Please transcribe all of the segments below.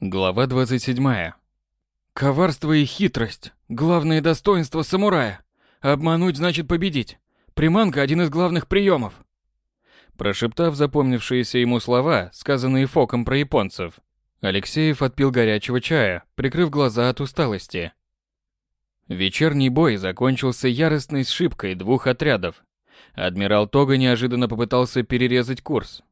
Глава 27. Коварство и хитрость – главные достоинства самурая. Обмануть значит победить. Приманка – один из главных приемов. Прошептав запомнившиеся ему слова, сказанные Фоком про японцев, Алексеев отпил горячего чая, прикрыв глаза от усталости. Вечерний бой закончился яростной сшибкой двух отрядов. Адмирал Тога неожиданно попытался перерезать курс.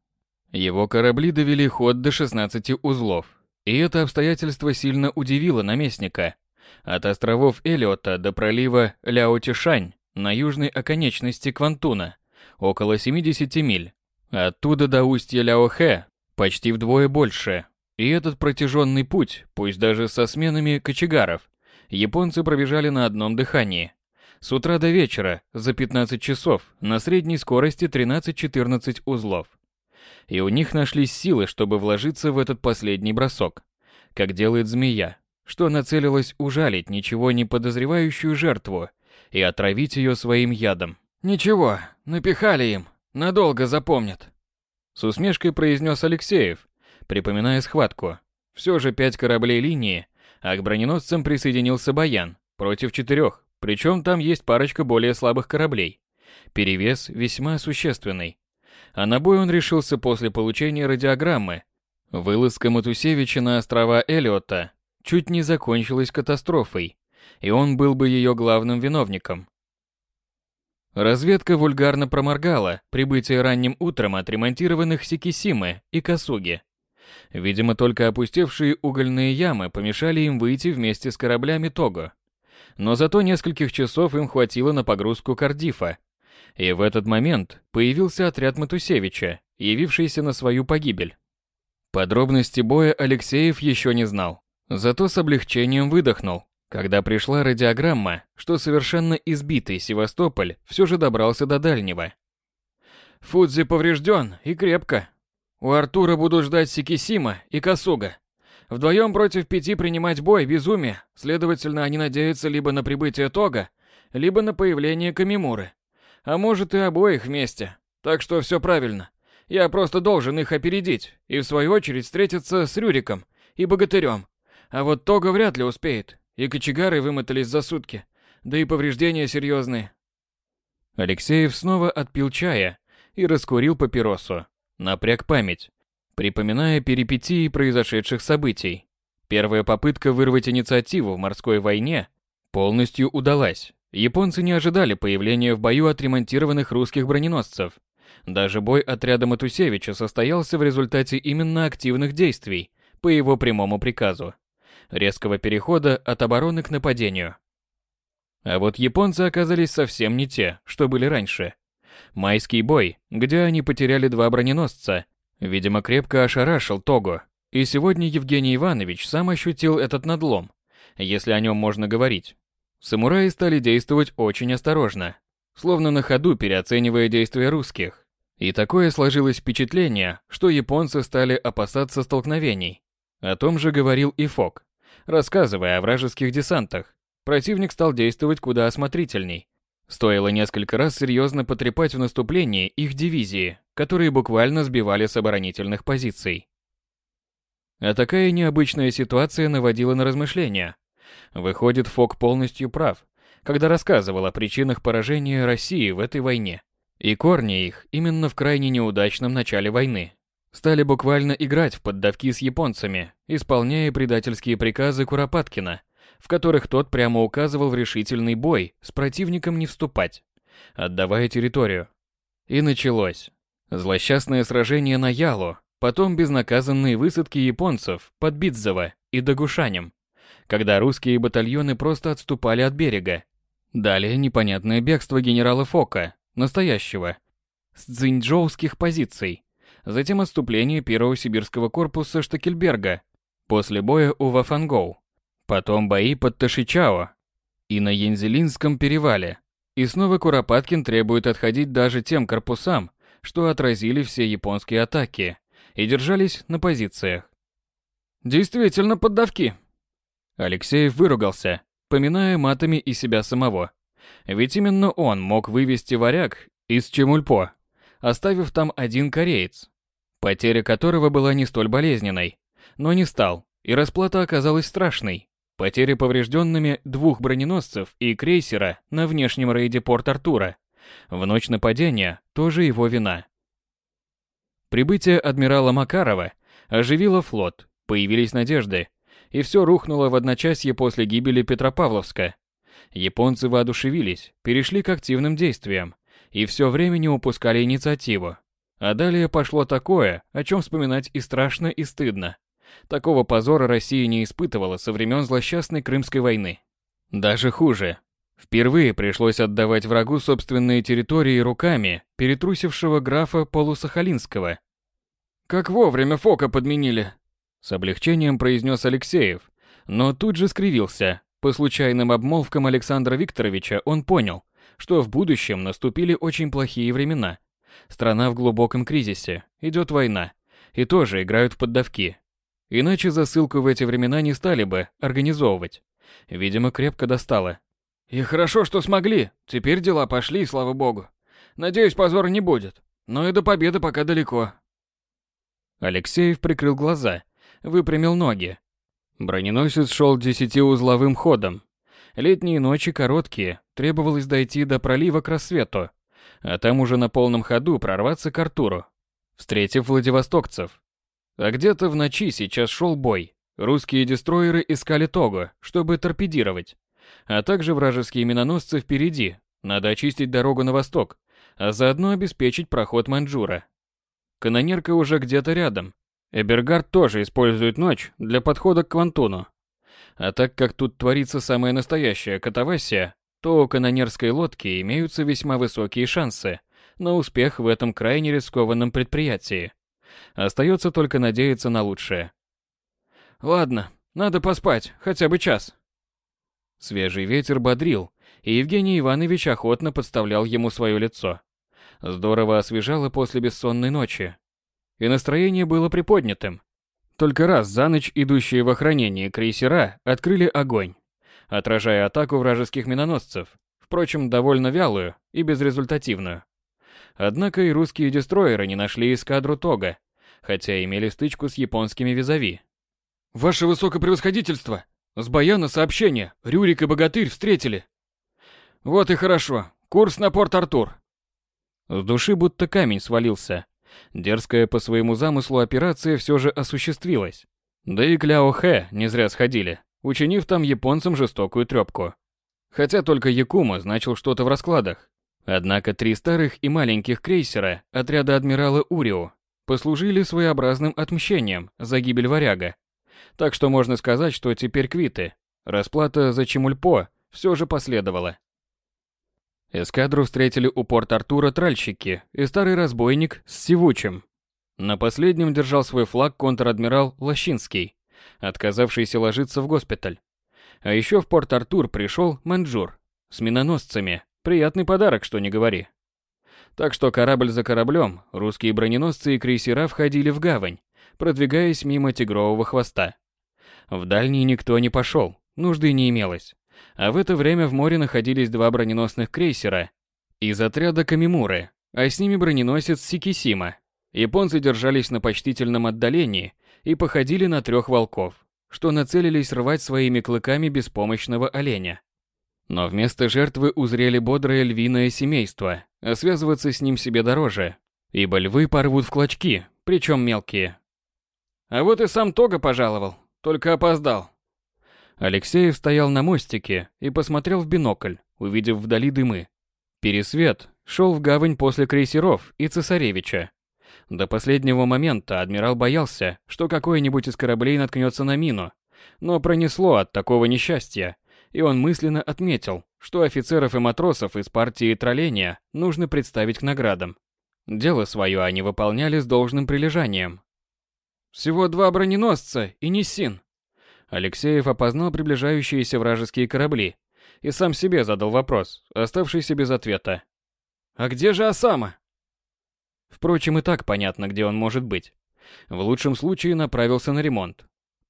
Его корабли довели ход до 16 узлов – и это обстоятельство сильно удивило наместника. От островов Элиота до пролива Ляотишань на южной оконечности Квантуна около 70 миль. Оттуда до устья Ляохэ почти вдвое больше. И этот протяженный путь, пусть даже со сменами кочегаров, японцы пробежали на одном дыхании. С утра до вечера, за 15 часов, на средней скорости 13-14 узлов и у них нашлись силы, чтобы вложиться в этот последний бросок, как делает змея, что нацелилась ужалить ничего не подозревающую жертву и отравить ее своим ядом. «Ничего, напихали им, надолго запомнят», — с усмешкой произнес Алексеев, припоминая схватку. Все же пять кораблей линии, а к броненосцам присоединился Баян против четырех, причем там есть парочка более слабых кораблей. Перевес весьма существенный. А на бой он решился после получения радиограммы. Вылазка Матусевича на острова Эллиота чуть не закончилась катастрофой, и он был бы ее главным виновником. Разведка вульгарно проморгала прибытие ранним утром отремонтированных Сикисимы и Касуги. Видимо, только опустевшие угольные ямы помешали им выйти вместе с кораблями Того. Но зато нескольких часов им хватило на погрузку Кардифа и в этот момент появился отряд Матусевича, явившийся на свою погибель. Подробности боя Алексеев еще не знал, зато с облегчением выдохнул, когда пришла радиограмма, что совершенно избитый Севастополь все же добрался до дальнего. Фудзи поврежден и крепко. У Артура будут ждать Сикисима и Касуга. Вдвоем против пяти принимать бой – безумие, следовательно, они надеются либо на прибытие Тога, либо на появление Камимуры а может и обоих вместе. Так что все правильно. Я просто должен их опередить и в свою очередь встретиться с Рюриком и Богатырем. А вот Тога вряд ли успеет. И кочегары вымотались за сутки. Да и повреждения серьезные. Алексеев снова отпил чая и раскурил папиросу. Напряг память, припоминая перипетии произошедших событий. Первая попытка вырвать инициативу в морской войне полностью удалась. Японцы не ожидали появления в бою отремонтированных русских броненосцев. Даже бой отряда Матусевича состоялся в результате именно активных действий по его прямому приказу. Резкого перехода от обороны к нападению. А вот японцы оказались совсем не те, что были раньше. Майский бой, где они потеряли два броненосца, видимо, крепко ошарашил Того. И сегодня Евгений Иванович сам ощутил этот надлом, если о нем можно говорить. Самураи стали действовать очень осторожно, словно на ходу переоценивая действия русских. И такое сложилось впечатление, что японцы стали опасаться столкновений. О том же говорил и Фок, рассказывая о вражеских десантах. Противник стал действовать куда осмотрительней. Стоило несколько раз серьезно потрепать в наступлении их дивизии, которые буквально сбивали с оборонительных позиций. А такая необычная ситуация наводила на размышления, Выходит, Фок полностью прав, когда рассказывал о причинах поражения России в этой войне. И корни их именно в крайне неудачном начале войны. Стали буквально играть в поддавки с японцами, исполняя предательские приказы Куропаткина, в которых тот прямо указывал в решительный бой с противником не вступать, отдавая территорию. И началось. Злосчастное сражение на Ялу, потом безнаказанные высадки японцев под Бидзово и Дагушанем, когда русские батальоны просто отступали от берега. Далее непонятное бегство генерала Фока, настоящего, с дзиньчжоуских позиций. Затем отступление первого сибирского корпуса Штакельберга после боя у Вафангоу. Потом бои под Ташичао и на Янзелинском перевале. И снова Куропаткин требует отходить даже тем корпусам, что отразили все японские атаки и держались на позициях. Действительно поддавки, Алексеев выругался, поминая матами и себя самого. Ведь именно он мог вывести варяг из Чемульпо, оставив там один кореец, потеря которого была не столь болезненной, но не стал, И расплата оказалась страшной. Потеря поврежденными двух броненосцев и крейсера на внешнем рейде Порт-Артура. В ночь нападения тоже его вина. Прибытие адмирала Макарова оживило флот, появились надежды, и все рухнуло в одночасье после гибели Петропавловска. Японцы воодушевились, перешли к активным действиям, и все время не упускали инициативу. А далее пошло такое, о чем вспоминать и страшно, и стыдно. Такого позора Россия не испытывала со времен злосчастной Крымской войны. Даже хуже. Впервые пришлось отдавать врагу собственные территории руками перетрусившего графа Полусахалинского. «Как вовремя Фока подменили!» С облегчением произнес Алексеев, но тут же скривился. По случайным обмолвкам Александра Викторовича он понял, что в будущем наступили очень плохие времена. Страна в глубоком кризисе, идет война, и тоже играют в поддавки, Иначе засылку в эти времена не стали бы организовывать. Видимо, крепко достало. И хорошо, что смогли. Теперь дела пошли, слава богу. Надеюсь, позора не будет. Но и до победы пока далеко. Алексеев прикрыл глаза, выпрямил ноги. Броненосец шел десятиузловым ходом. Летние ночи короткие, требовалось дойти до пролива к рассвету, а там уже на полном ходу прорваться к Артуру. Встретив владивостокцев, а где-то в ночи сейчас шел бой. Русские дестройеры искали Того, чтобы торпедировать. А также вражеские миноносцы впереди. Надо очистить дорогу на восток, а заодно обеспечить проход Маньчжура. Канонерка уже где-то рядом. Эбергард тоже использует ночь для подхода к Квантуну. А так как тут творится самая настоящая катавасия, то у канонерской лодки имеются весьма высокие шансы на успех в этом крайне рискованном предприятии. Остается только надеяться на лучшее. Ладно, надо поспать, хотя бы час. Свежий ветер бодрил, и Евгений Иванович охотно подставлял ему свое лицо. Здорово освежало после бессонной ночи. И настроение было приподнятым. Только раз за ночь идущие в охранении крейсера открыли огонь, отражая атаку вражеских миноносцев, впрочем, довольно вялую и безрезультативную. Однако и русские дестройеры не нашли эскадру Тога, хотя имели стычку с японскими визави. «Ваше высокопревосходительство! С Баяна сообщение! Рюрик и Богатырь встретили!» «Вот и хорошо. Курс на Порт-Артур!» С души будто камень свалился. Дерзкая по своему замыслу операция все же осуществилась. Да и Кляо Хэ не зря сходили, учинив там японцам жестокую трепку. Хотя только Якума значил что-то в раскладах. Однако три старых и маленьких крейсера отряда адмирала Урио послужили своеобразным отмщением за гибель варяга. Так что можно сказать, что теперь квиты. Расплата за Чемульпо все же последовала. Эскадру встретили у порт Артура тральщики и старый разбойник с Сивучем. На последнем держал свой флаг контр-адмирал Лощинский, отказавшийся ложиться в госпиталь. А еще в порт Артур пришел Манджур с миноносцами. Приятный подарок, что не говори. Так что корабль за кораблем русские броненосцы и крейсера входили в гавань, продвигаясь мимо тигрового хвоста. В дальний никто не пошел, нужды не имелось. А в это время в море находились два броненосных крейсера из отряда Камимуры, а с ними броненосец Сикисима. Японцы держались на почтительном отдалении и походили на трех волков, что нацелились рвать своими клыками беспомощного оленя. Но вместо жертвы узрели бодрое львиное семейство, а связываться с ним себе дороже, ибо львы порвут в клочки, причем мелкие. А вот и сам Тога пожаловал, только опоздал. Алексеев стоял на мостике и посмотрел в бинокль, увидев вдали дымы. Пересвет шел в гавань после крейсеров и цесаревича. До последнего момента адмирал боялся, что какой-нибудь из кораблей наткнется на мину, но пронесло от такого несчастья, и он мысленно отметил, что офицеров и матросов из партии тролления нужно представить к наградам. Дело свое они выполняли с должным прилежанием. «Всего два броненосца и не син. Алексеев опознал приближающиеся вражеские корабли и сам себе задал вопрос, оставшийся без ответа. «А где же Осама?» Впрочем, и так понятно, где он может быть. В лучшем случае направился на ремонт,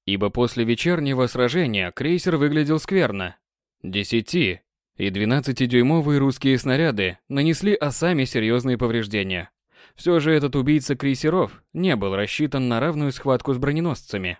ибо после вечернего сражения крейсер выглядел скверно. Десяти и 12-дюймовые русские снаряды нанесли Осаме серьезные повреждения. Все же этот убийца крейсеров не был рассчитан на равную схватку с броненосцами.